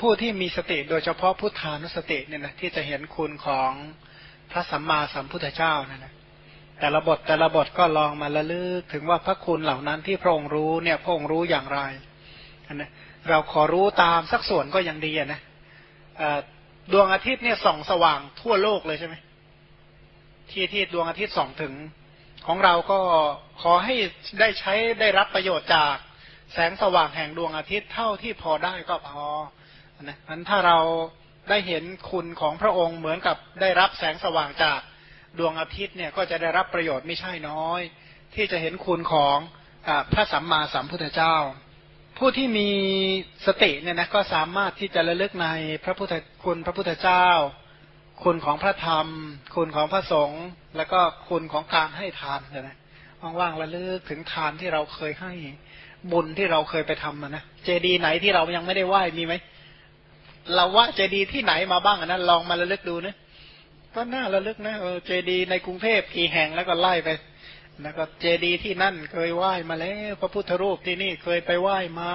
ผู้ที่มีสติโดยเฉพาะพุทธานุสติเนี่ยนะที่จะเห็นคุณของพระสัมมาสัมพุทธเจ้านั่นนะแต่ละบทแต่ละบทก็ลองมาละลึกถึงว่าพระคุณเหล่านั้นที่พระองค์รู้เนี่ยพระองค์รู้อย่างไรนะเราขอรู้ตามสักส่วนก็ยังดีนะดวงอาทิตย์เนี่ยส่องสว่างทั่วโลกเลยใช่ไหมที่ที่ดวงอาทิตย์ส่องถึง ของเราก็ขอให้ได้ใช้ได้รับประโยชน์จากแสงสว่างแห่งดวงอาทิตย์เท่าที่พอได้ก็พอ นะันถ้าเราได้เห็นคุณของพระองค์เหมือนกับได้รับแสงสว่างจากดวงอาทิตย์เนี่ยก็จะได้รับประโยชน์ไม่ใช่น้อย ที่จะเห็นคุณของอพระสัมมาสัมพุทธเจ้า ผู้ที่มีสติเนี่ยนะก็สามารถที่จะระลึกในพระพุทธคุณพระพุทธเจ้า คุณของพระธรรม คุณของพระสงฆ์แล้วก็คุณของการให้ทานเนี่ยนะว่างๆระลึกถึงทานที่เราเคยให้บุญที่เราเคยไปทำนะเจดีไหนที่เรายังไม่ได้ไหว้มีไหม เราว่าเจดีที่ไหนมาบ้างนะลองมาระลึกดูนะก็น่าระลึกนะเออเจดีในกรุงเทพกี่แห่งแล้วก็ไล่ไปแล้วก็เจดีที่นั่นเคยไหว้มาแล้วพระพุทธรูปที่นี่เคยไปไหว้มา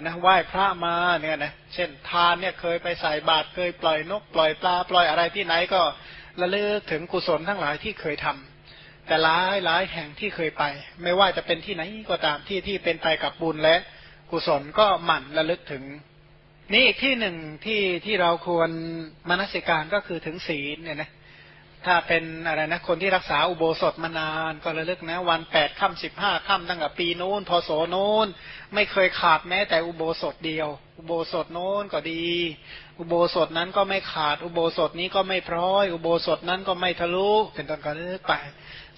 นะไหว้พระมาเนี่ยนะเช่นทานเนี่ยเคยไปใส่บาตรเคยปล่อยนก ปล่อยปลาปล่อยอะไรที่ไหนก็ระลึกถึงกุศลทั้งหลายที่เคยทำแต่หลายหลายแห่งที่เคยไป ไม่ว่าจะเป็นที่ไหนก็ตามที่ที่เป็นไปกับบุญและกุศลก็หมั่นระลึกถึง นี่อีกที่หนึ่งที่ที่เราควรมนสิการก็คือถึงศีลเนี่ยนะถ้าเป็นอะไรนะคนที่รักษาอุโบสถมานานก็ระลึกนะ วันแปดค่ำสิบห้าค่ำตั้งแต่ปีโน้นพศโน้น ไม่เคยขาดแม้แต่อุโบสถเดียว อุโบสถโน้นก็ดี อุโบสถนั้นก็ไม่ขาดอุโบสถนี้ก็ไม่พร้อย อุโบสถนั้นก็ไม่ทะลุเป็นต้นก็เลิกไป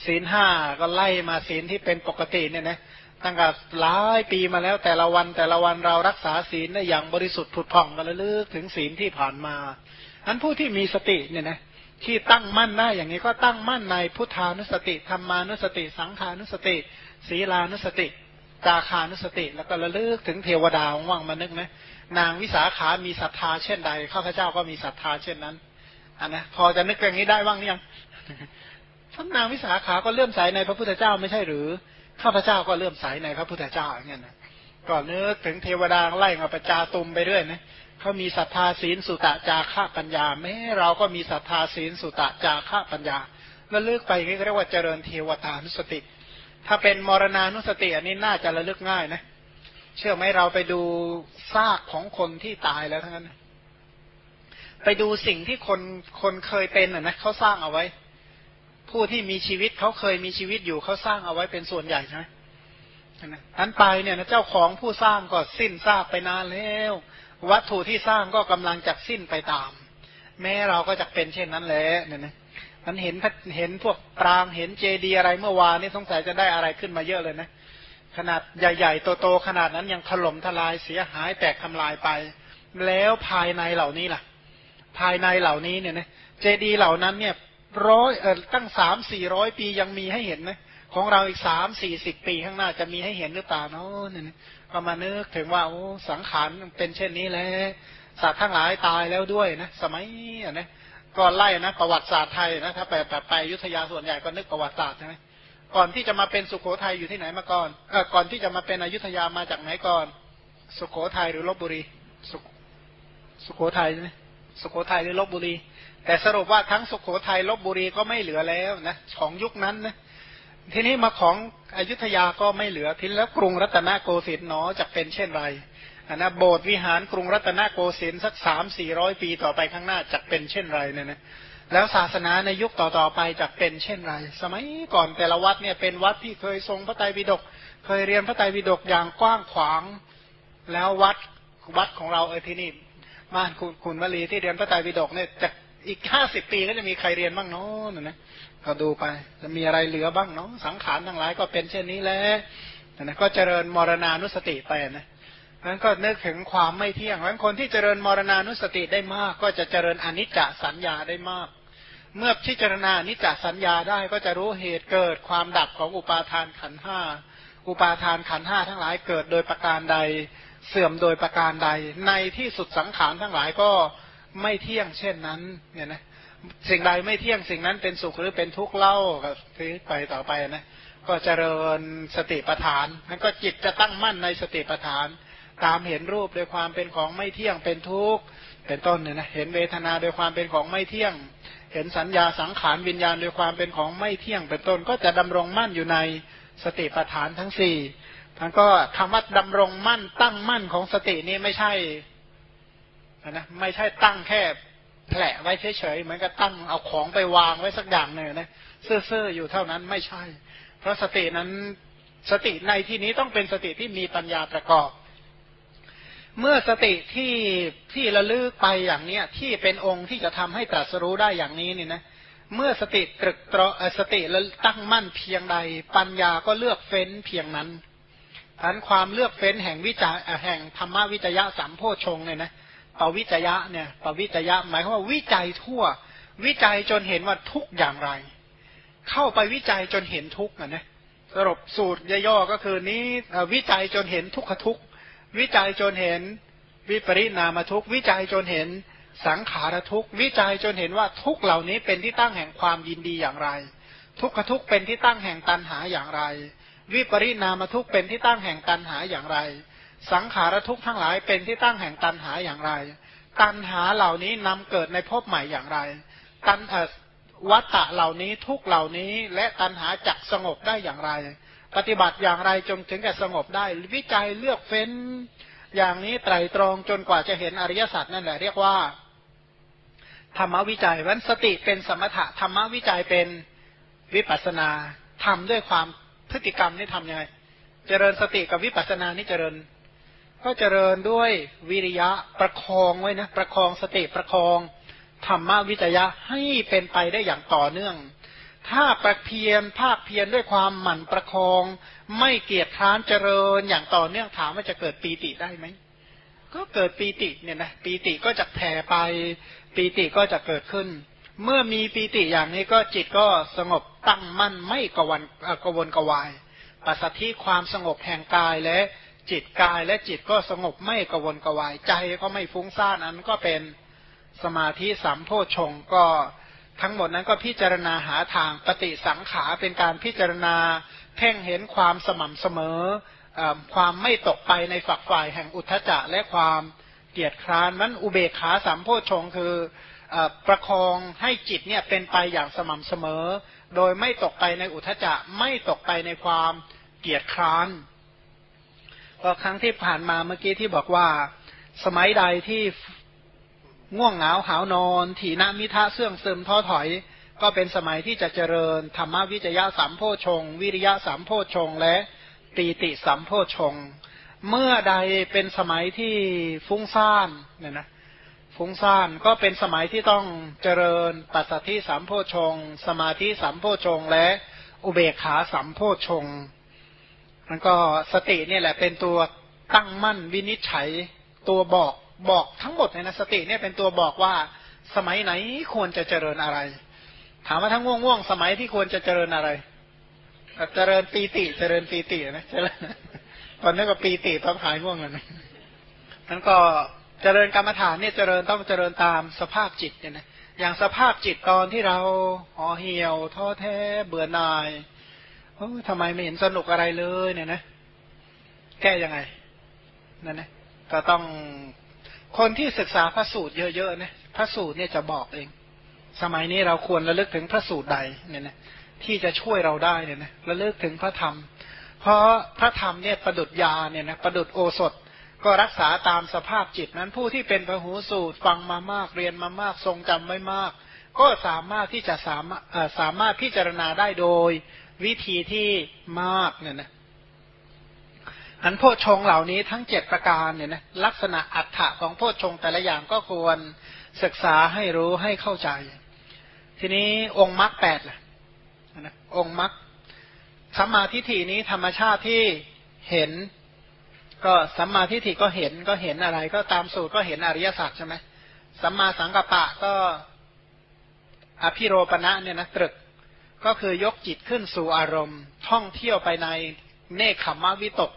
ศีลห้าก็ไล่มาศีลที่เป็นปกติเนี่ยนะ ตั้งแต่หลายปีมาแล้วแต่ละวันแต่ละวันเรารักษาศีลได้อย่างบริสุทธิ์ผุดผ่องกันระลึกถึงศีลที่ผ่านมาอันผู้ที่มีสติเนี่ยนะที่ตั้งมั่นได้อย่างนี้ก็ตั้งมั่นในพุทธานุสติธรรมานุสติ สังขานุสติ ศีลานุสติจาคานุสติ แล้วก็ระลึกถึงเทวดาว่างมานึกนะนางวิสาขามีศรัทธาเช่นใดข้าพเจ้าก็มีศรัทธาเช่นนั้นอันนะพอจะนึกอย่างนี้ได้บ้างหรือยังท่านนางวิสาขาก็เลื่อมใสในพระพุทธเจ้าไม่ใช่หรือ ข้าพเจ้าก็เริ่มใสในพระพุทธเจ้าอย่างเงี้ยนะก่อนนึกถึงเทวดาไล่มาประจาตุมไปเรื่อยนะเขามีศรัทธาศีลสุตะจาระปัญญาแม้เราก็มีศรัทธาศีลสุตะจาระปัญญา แล้วเลือกไปนี่เรียกว่าเจริญเทวตานุสติ ถ้าเป็นมรณานุสติอันนี้น่าจะระลึกง่ายนะ เชื่อไหมเราไปดูซากของคนที่ตายแล้วทั้งนั้น ไปดูสิ่งที่คนคนเคยเป็นอะนะเขาสร้างเอาไว้ ผู้ที่มีชีวิตเขาเคยมีชีวิตอยู่เขาสร้างเอาไว้เป็นส่วนใหญ่ใช่ไหมอันไปเนี่ยนะเจ้าของผู้สร้างก็สิ้นซากไปนานแล้ว วัตถุที่สร้างก็กำลังจะสิ้นไปตาม แม้เราก็จะเป็นเช่นนั้นแหละเนี่ยนะมันเห็นเห็นพวกปรางเห็นเจดีอะไรเมื่อวานนี่สงสัยจะได้อะไรขึ้นมาเยอะเลยนะขนาดใหญ่ๆโตๆขนาดนั้นยังถล่มทลายเสียหายแตกทำลายไป แล้วภายในเหล่านี้ล่ะ ภายในเหล่านี้เนี่ยนะเจดีเหล่านั้นเนี่ย ร้อยเออตั้งสามสี่ร้อยปียังมีให้เห็นไหมของเราอีกสามสี่สิบปีข้างหน้าจะมีให้เห็นหรือเปล่าเนาะเนี่ยก็มานึกถึงว่าโอ้สังขารเป็นเช่นนี้แหละสัตว์ทั้งหลายตายแล้วด้วยนะสมัยอะนะก่อนไล่นะประวัติศาสตร์ไทยนะถ้าไปไปไปยุทธยาส่วนใหญ่ก็นึกประวัติศาสตร์ใช่ไหมก่อนที่จะมาเป็นสุโขทัยอยู่ที่ไหนมาก่อนเออก่อนที่จะมาเป็นอยุธยามาจากไหนก่อน สุโขทัยหรือลบบุรีสุสุโขทัยใช่ไหม สุโขทัยหรือลบบุรี แต่สรุปว่าทั้งสุขโขทัยลบบุรีก็ไม่เหลือแล้วนะของยุคนั้นนะทีนี้มาของอยุธยาก็ไม่เหลือทีแล้วกรุงรัตนโกสินทร์เนาะจะเป็นเช่นไรอันนะโบสถ์วิหารกรุงรัตนโกสินทร์สักสามสี่ร้อยปีต่อไปข้างหน้าจะเป็นเช่นไรเนี่ยนะแล้วศาสนาในยุคต่อๆไปจะเป็นเช่นไร สมัยก่อนแต่ละวัดเนี่ยเป็นวัดที่เคยทรงพระไตรปิฎกเคยเรียนพระไตรปิฎกอย่างกว้างขวาง แล้ววัดวัดของเราเออที่นี่ บ้านคุณคุณวลีที่เรียนพระไตรปิฎกเนี่ยจะอีกห้าสิบปีก็จะมีใครเรียนบ้างเนาะนะก็ดูไปจะมีอะไรเหลือบ้างเนาะสังขารทั้งหลายก็เป็นเช่นนี้แหละนะก็เจริญมรณานุสติไปนะนั้นก็นึกถึงความไม่เที่ยงเพราะคนที่เจริญมรณานุสติได้มาก ก็จะเจริญอนิจจสัญญาได้มาก เมื่อพิจารณานิจจสัญญาได้ก็จะรู้เหตุเกิดความดับของอุปาทานขันห้าอุปาทานขันห้าทั้งหลายเกิดโดยประการใด เสื่อมโดยประการใด ในที่สุดสังขารทั้งหลายก็ไม่เที่ยงเช่นนั้น เนี่ยนะสิ่งใดไม่เที่ยงสิ่งนั้นเป็นสุขหรือเป็นทุกข์เล่าก็ที่ไปต่อไปนะก็เจริญสติปัฏฐานนั้นก็จิตจะตั้งมั่นในสติปัฏฐาน ตามเห็นรูปโดยความเป็นของไม่เที่ยงเป็นทุกข์เป็นต้นเนี่ยนะเห็นเวทนาโดยความเป็นของไม่เที่ยง เห็นสัญญาสังขารวิญญาณโดยความเป็นของไม่เที่ยงเป็นต้น ก็จะดำรงมั่นอยู่ในสติปัฏฐานทั้งสี่ ท่านก็คำว่าดำรงมั่นตั้งมั่นของสตินี้ไม่ใช่นะไม่ใช่ตั้งแค่แผลไว้เฉยๆเหมือนกับตั้งเอาของไปวางไว้สักอย่างหนึ่งนะเซื่อๆอยู่เท่านั้นไม่ใช่ เพราะสตินั้นสติในที่นี้ต้องเป็นสติที่มีปัญญาประกอบ เมื่อสติที่ที่ระลึกไปอย่างเนี้ยที่เป็นองค์ที่จะทำให้ตรัสรู้ได้อย่างนี้นี่นะเมื่อสติตรึกตรสติแล้วตั้งมั่นเพียงใด ปัญญาก็เลือกเฟ้นเพียงนั้น ฐานความเลือกเฟ้นแห่งวิจารแห่งธรรมวิจยะสัมโพชงเนี่ยนะปวิจยะเนี่ยปวิจยะ หมายความว่าวิจัยทั่ว วิจัยจนเห็นว่าทุกอย่างไร เข้าไปวิจัยจนเห็นทุกนะนะสรุปสูตรย่อๆก็คือนี้วิจัยจนเห็นทุกขทุกวิจัยจนเห็นวิปริณามทุกวิจัยจนเห็นสังขารทุกวิจัยจนเห็นว่าทุกเหล่านี้เป็นที่ตั้งแห่งความยินดีอย่างไร ทุกขทุกเป็นที่ตั้งแห่งตันหาอย่างไร วิปริณามทุกเป็นที่ตั้งแห่งตันหาอย่างไร สังขารทุกทั้งหลายเป็นที่ตั้งแห่งตันหาอย่างไร ตันหาเหล่านี้นำเกิดในภพใหม่อย่างไร ตันวัตตะเหล่านี้ทุกเหล่านี้และตันหาจักสงบได้อย่างไร ปฏิบัติอย่างไรจนถึงแก่สงบได้ วิจัยเลือกเฟ้น อย่างนี้ไตรตรองจนกว่าจะเห็นอริยสัจนั่นแหละเรียกว่าธรรมวิจัยวันสติเป็นสมถะธรรมวิจัยเป็นวิปัสนาทำด้วยความ พฤติกรรมนี่ทำยังไง เจริญสติกับวิปัสสนานี่เจริญ ก็เจริญด้วยวิริยะประคองไว้นะประคองสติประคองธรรมวิจยะให้เป็นไปได้อย่างต่อเนื่อง ถ้าประเพียรภาคเพียรด้วยความหมั่นประคอง ไม่เกียจค้านเจริญอย่างต่อเนื่องถามว่าจะเกิดปีติได้ไหมก็เกิดปีติเนี่ยนะปีติก็จะแผ่ไปปีติก็จะเกิดขึ้น เมื่อมีปีติอย่างนี้ก็จิตก็สงบ ตั้งมั่นไม่กวนกวนกวาย ปัสสัทธิความสงบแห่งกายและจิตกายและจิตก็สงบไม่กวนกวาย ใจก็ไม่ฟุ้งซ่านอันก็เป็นสมาธิสามโพชงก็ทั้งหมดนั้นก็พิจารณาหาทางปฏิสังขาเป็นการพิจารณาเพ่งเห็นความสม่ำเสมอความไม่ตกไปในฝักฝ่ายแห่งอุทธจะและความเกียดคร้านนั้นอุเบกขาสามโพชงคือ ประคองให้จิตเนี่ยเป็นไปอย่างสม่ำเสมอ โดยไม่ตกไปในอุทธจะไม่ตกไปในความเกียดคร้านก็ครั้งที่ผ่านมาเมื่อกี้ที่บอกว่า สมัยใดที่ง่วงเหงาหาวนอน ถีนมิทะเสื่องซึมท้อถอย ก็เป็นสมัยที่จะเจริญธรรมวิจยะสามโพชง วิริยะสามโพชง และปีติสามโพชง เมื่อใดเป็นสมัยที่ฟุ้งซ่านเนี่ยนะ ฟุ้งซ่านก็เป็นสมัยที่ต้องเจริญปัสสัทธิสามโพชง สมาธิสามโพชง และอุเบกขาสามโพชงมันก็สติเนี่ยแหละเป็นตัวตั้งมั่นวินิจฉัย ตัวบอกบอกทั้งหมดในสติเนี่ยเป็นตัวบอกว่าสมัยไหนควรจะเจริญอะไร ถามว่าทั้งง่วงๆสมัยที่ควรจะเจริญอะไรเจริญปีติเจริญปีตินะเจริญตอนนี้ก็ปีติต้องหายง่วงแล้วนะนั้นก็ เจริญกรรมฐานเนี่ยเจริญต้องเจริญตามสภาพจิตเนี่ยนะอย่างสภาพจิตตอนที่เราห่อเหี่ยวท้อแท้เบื่อหน่ายโอ้ทำไมไม่เห็นสนุกอะไรเลยเนี่ยนะ แก้ยังไงนั่นนะก็ต้องคนที่ศึกษาพระสูตรเยอะๆนะพระสูตรเนี่ยจะบอกเอง สมัยนี้เราควรระลึกถึงพระสูตรใดเนี่ยนะที่จะช่วยเราได้เนี่ยนะระลึกถึงพระธรรม เพราะพระธรรมเนี่ยประดุดยาเนี่ยนะประดุดโอสถ ก็รักษาตามสภาพจิตนั้นผู้ที่เป็นพหูสูตรฟังมามากเรียนมามากทรงจำไว้มาก ก็สามารถที่จะสามารถสามารถพิจารณาได้โดยวิธีที่มากเนี่ยนะอันโพชงเหล่านี้ทั้งเจ็ดประการเนี่ยนะลักษณะอัฏฐะของโพชงแต่ละอย่างก็ควรศึกษาให้รู้ให้เข้าใจ ทีนี้องค์มรรคแปดล่ะนะองค์มรรคสัมมาทิฏฐินี้ธรรมชาติที่เห็น ก็สัมมาทิฏฐิก็เห็นก็เห็นอะไร ก็ตามสูตรก็เห็นอริยสัจใช่ไหมสัมมาสังกัปปะก็อภิโรปณะเนี่ยนะตรึกก็คือยกจิตขึ้นสู่อารมณ์ ท่องเที่ยวไปในเนคขมวิตก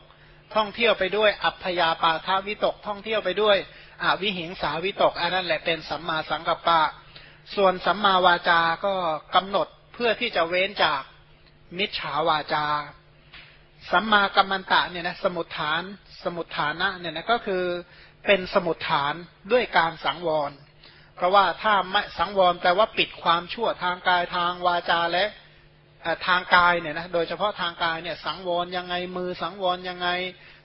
ท่องเที่ยวไปด้วยอัพยาปาทาวิตก ท่องเที่ยวไปด้วยอวิหิงสาวิตก อันนั้นแหละเป็นสัมมาสังกัปปะ ส่วนสัมมาวาจาก็กำหนดเพื่อที่จะเว้นจากมิจฉาวาจา สัมมากัมมันตะเนี่ยนะสมุทฐาน สมุทฐานะเนี่ยนะก็คือเป็นสมุทฐานด้วยการสังวร เพราะว่าถ้าไม่สังวรแปลว่าปิดความชั่วทางกายทางวาจาและทางกายเนี่ยนะโดยเฉพาะทางกายเนี่ยสังวรยังไงมือสังวรยังไง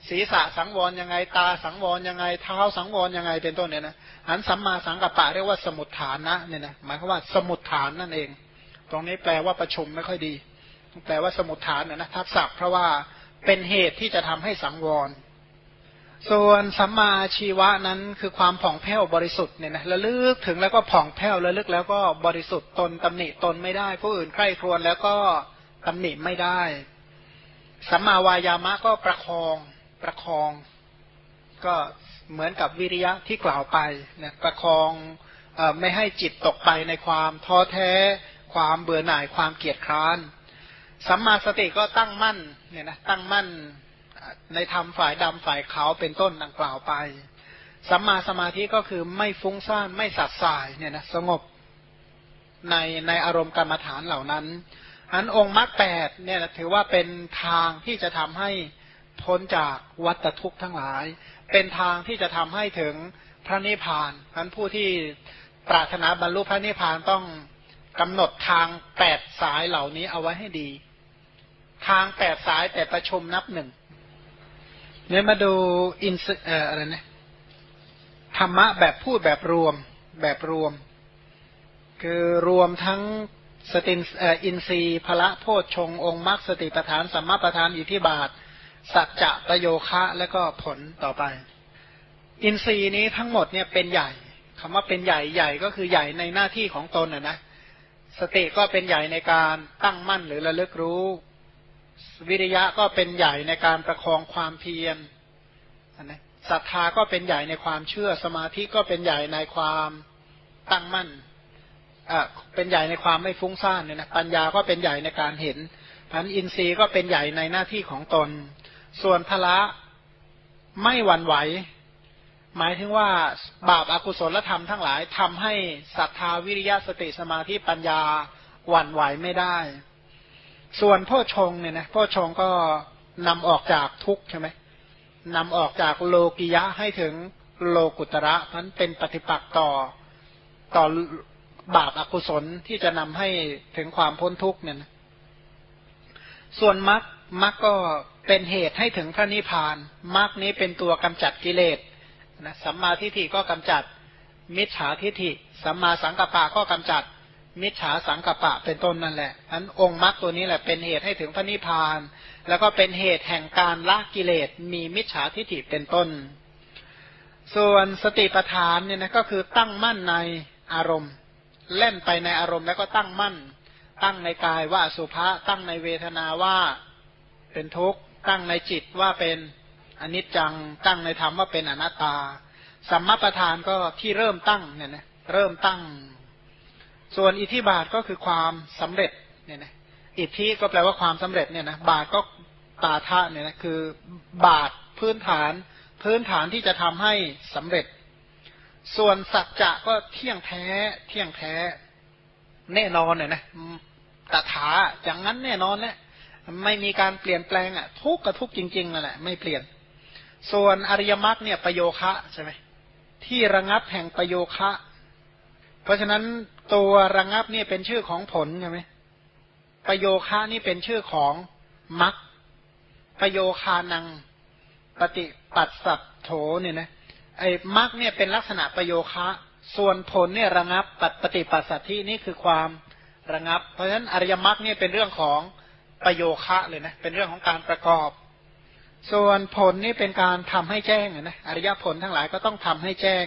ศีรษะสังวรยังไงตาสังวรยังไงเท้าสังวรยังไงเป็นต้นเนี่ยนะอันสัมมาสังกัปปะเรียกว่าสมุทฐานนะเนี่ยนะหมายความว่าสมุทฐานนั่นเอง ตรงนี้แปลว่าประชุมไม่ค่อยดีแปลว่าสมุทฐานเนี่ยนะทับศัพท์เพราะว่า เป็นเหตุที่จะทำให้สังวร ส่วนสัมมาชีวะนั้นคือความผ่องแผ้วบริสุทธิ์เนี่ยนะระลึกถึงแล้วก็ผ่องแผ้วระลึกแล้วก็บริสุทธิ์ตนตำหนิตนไม่ได้ ผู้อื่นใคร่ครวญแล้วก็ตำหนิไม่ได้ สัมมาวายามะก็ประคองประคอง ก็เหมือนกับวิริยะที่กล่าวไปนะประคองอไม่ให้จิตตกไปในความท้อแท้ ความเบื่อหน่ายความเกียจคร้าน สัมมาสติก็ตั้งมั่นเนี่ยนะตั้งมั่นในธรรมฝ่ายดำฝ่ายขาวเป็นต้นดังกล่าวไป สัมมาสมาธิก็คือไม่ฟุ้งซ่านไม่สัดสายเนี่ยนะสงบในในอารมณ์กรรมฐานเหล่านั้น อันองค์มรรคแปดเนี่ยถือว่าเป็นทางที่จะทำให้พ้นจากวัฏทุกข์ทั้งหลาย เป็นทางที่จะทำให้ถึงพระนิพพานอันผู้ที่ปรารถนาบรรลุพระนิพพานต้องกำหนดทางแปดสายเหล่านี้เอาไว้ให้ดี ทางแปดสายแต่ประชมนับหนึ่งเนี่ยมาดูอินเอ่ออะไรนะธรรมะแบบพูดแบบรวมแบบรวม คือรวมทั้งสตินอินทรีย์พละโพชฌงองค์มรรคสติปทานสัมมาปทานอิทธิบาท สัจจะประโยคะและก็ผลต่อไป อินทรีย์นี้ทั้งหมดเนี่ยเป็นใหญ่คำว่าเป็นใหญ่ใหญ่ก็คือใหญ่ในหน้าที่ของตนนะนะสติก็เป็นใหญ่ในการตั้งมั่นหรือระลึกรู้ วิริยะก็เป็นใหญ่ในการประคองความเพียรนะศรัทธาก็เป็นใหญ่ในความเชื่อ สมาธิก็เป็นใหญ่ในความตั้งมั่นอ่าเป็นใหญ่ในความไม่ฟุ้งซ่านเนี่ยนะ ปัญญาก็เป็นใหญ่ในการเห็นพันอินทรีย์ก็เป็นใหญ่ในหน้าที่ของตน ส่วนพละไม่หวั่นไหว หมายถึงว่าบาปอากุศลธรรมทั้งหลายทำให้ศรัทธาวิริยะสติสมาธิปัญญาหวั่นไหวไม่ได้ ส่วนพ่อชงเนี่ยนะพ่อชงก็นำออกจากทุกใช่ไหมนำออกจากโลกิยะให้ถึงโลกุตระนั้นเป็นปฏิปักษ์ต่อต่อบาปอกุศลที่จะนำให้ถึงความพ้นทุกเนี่ยนะส่วนมรรคมรรคก็เป็นเหตุให้ถึงพระนิพพานมรรคนี้เป็นตัวกำจัดกิเลสนะสัมมาทิฏฐิก็กำจัด มิจฉาทิฏฐิสัมมาสังกัปปะก็กำจัด มิจฉาสังกปะเป็นต้นนั่นแหละอันองค์มรรคตัวนี้แหละเป็นเหตุให้ถึงพระนิพพาน แล้วก็เป็นเหตุแห่งการละกิเลสมีมิจฉาทิฏฐิเป็นต้น ส่วนสติปัฏฐานเนี่ยนะก็คือตั้งมั่นในอารมณ์ เล่นไปในอารมณ์แล้วก็ตั้งมั่น ตั้งในกายว่าสุภาตั้งในเวทนาว่าเป็นทุกข์ ตั้งในจิตว่าเป็นอนิจจัง ตั้งในธรรมว่าเป็นอนัตตา สัมมาประธานก็ที่เริ่มตั้งเนี่ยนะเริ่มตั้ง ส่วนอิทธิบาทก็คือความสำเร็จเนี่ยนะอิทธิก็แปลว่าความสำเร็จเนี่ยนะบาทก็ตาทะเนี่ยนะคือบาทพื้นฐาน พื้นฐานที่จะทำให้สำเร็จ ส่วนสัจจะก็เที่ยงแท้เที่ยงแท้ แน่นอนเนี่ยนะตถาอย่างนั้นแน่นอนแหละไม่มีการเปลี่ยนแปลงอะ ทุกกับทุกจริงๆนั่นแหละไม่เปลี่ยน ส่วนอริยมรรคเนี่ยประโยคะใช่ไหมที่ระงับแห่งประโยคะ เพราะฉะนั้น ตัวระงับนี่เป็นชื่อของผลใช่ไหมประโยคานี่เป็นชื่อของมัคประโยคานัง ปฏิปัสสัตโถเนี่ยนะไอ้มัคเนี่ยเป็นลักษณะประโยคะ ส่วนผลเนี่ยระงับปปฏิปัสสัตที่นี่คือความระงับ เพราะฉะนั้นอริยมรรคเนี่ยเป็นเรื่องของประโยคะเลยนะเป็นเรื่องของการประกอบ ส่วนผลนี่เป็นการทำให้แจ้งนะอริยผลทั้งหลายก็ต้องทำให้แจ้ง